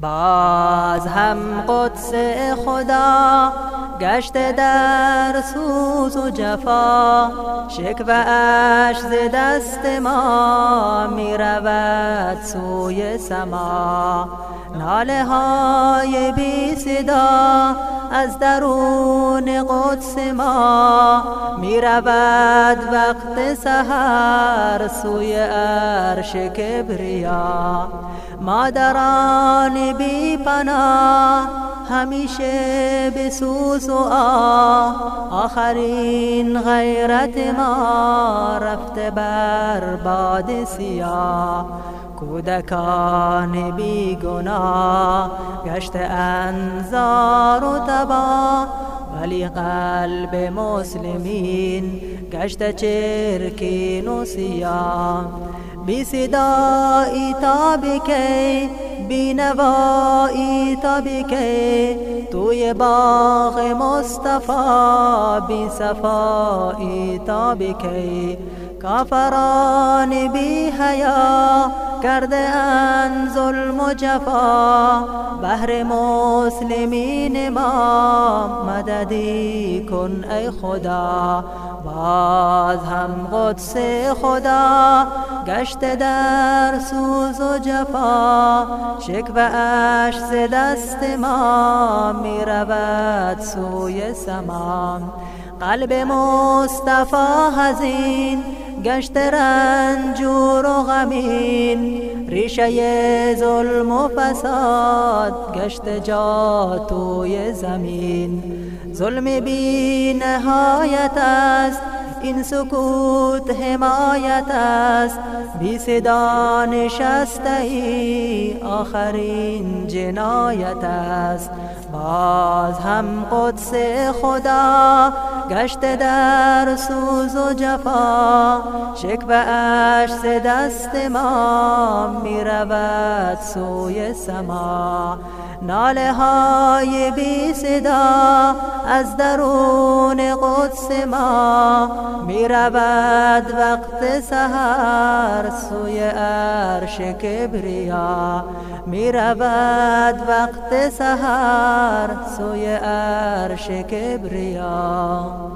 باز هم قدس خدا گشته در سوز و جفا اش ز دست ما می رود سوی سما. ناله های بی صدا از درون قدس ما می رود وقت سهر سوی عرش کبریا. مادران بی پناه همیشه به سوز و آه آخرین غیرت ما رفته بر باد سیاه. کودکان بی گناه گشت انزار و تبا علي قلب مسلمين كشت شركين وصيام بصدائي طابكي صدایی تا بکی توی باغ مصطفی بی صفایی تا بکی کافران بی حیا کرده ان ظلم و جفا. بهر مسلمین ما مددی کن ای خدا. باز هم قدس خدا گشت در سوز و جفا شکوه اش ز دست ما می رود سوی سما. قلب مصطفی هزین گشت رنجور و غمین ریشه ظلم و فساد گشت جا توی زمین. ظلم بی نهایت است این سکوت حمایت است بی صدا نشسته ای آخرین جنایت است باز هم قدس خدا گشت در سوز و جفا شکوه اش دست ما می رود سوی سما ناله های بی صدا از درون قدس ما می رود وقت سهر سوی عرش کبریا. می رود وقت سهر سوی عرش کبریا.